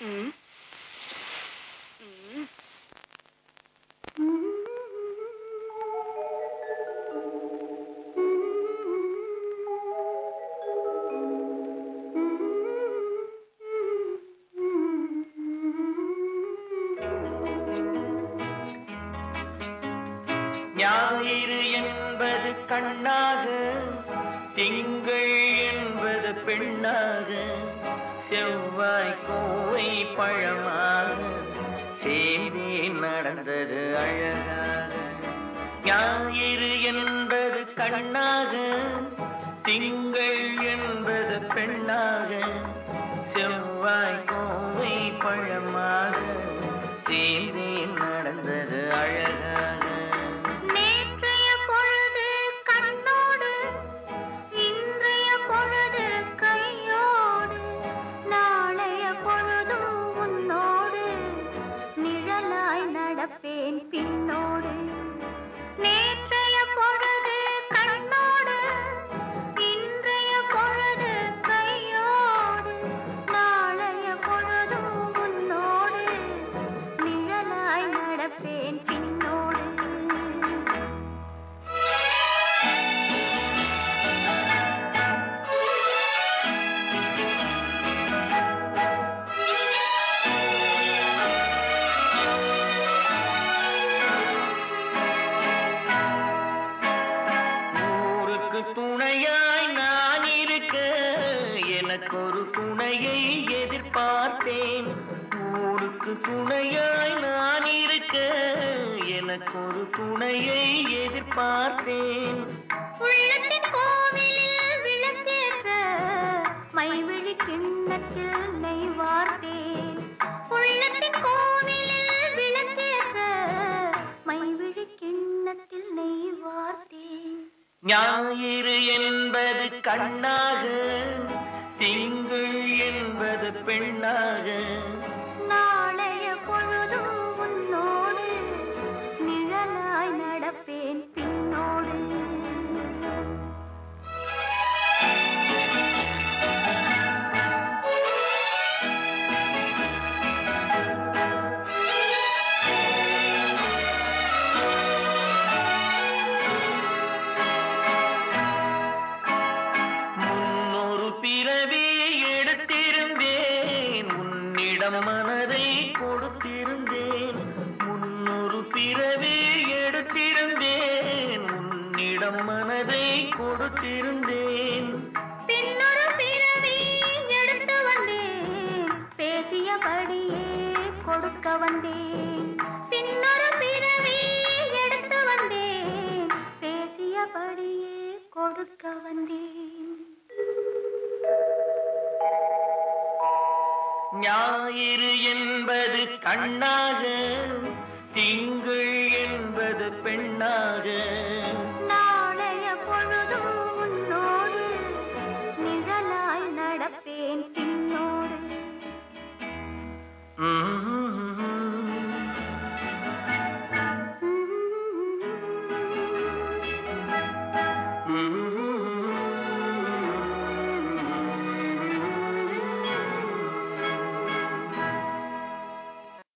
ம். ஞாயிறு என்பது கண்ணாக திங்கள் என்பது பெண்ணாக செவ்வாய் கோவை பழமாக சேர்ந்தே நடந்தது அழகாக. ஞாயிறு என்பது கண்ணாக திங்கள் என்பது பெண்ணாக. pinoy துணையாய் நான் இருக்க எனக்கு ஒரு துணையை எதிர்பார்த்தேன். ஊருக்கு துணையாய் நான் இருக்க எனக்கு ஒரு துணையை எதிர்பார்த்தேன். ஞாயிறு என்பது கண்ணாக திங்கள் என்பது பெண்ணாக. உன்னிடம் மனதை கொடுத்திருந்தேன். முன்னொரு பிறவி எடுத்திருந்தேன். உன்னிடம் மனதை கொடுத்திருந்தேன். பின்னொரு பிறவி எடுத்து வந்தேன். பேசியபடியே கொடுக்க வந்தேன். பின்னொரு பிறவி எடுத்து வந்தேன். பேசியபடியே கொடுக்க ஞாயிறு என்பது கண்ணாக திங்கள் என்பது பெண்ணாக.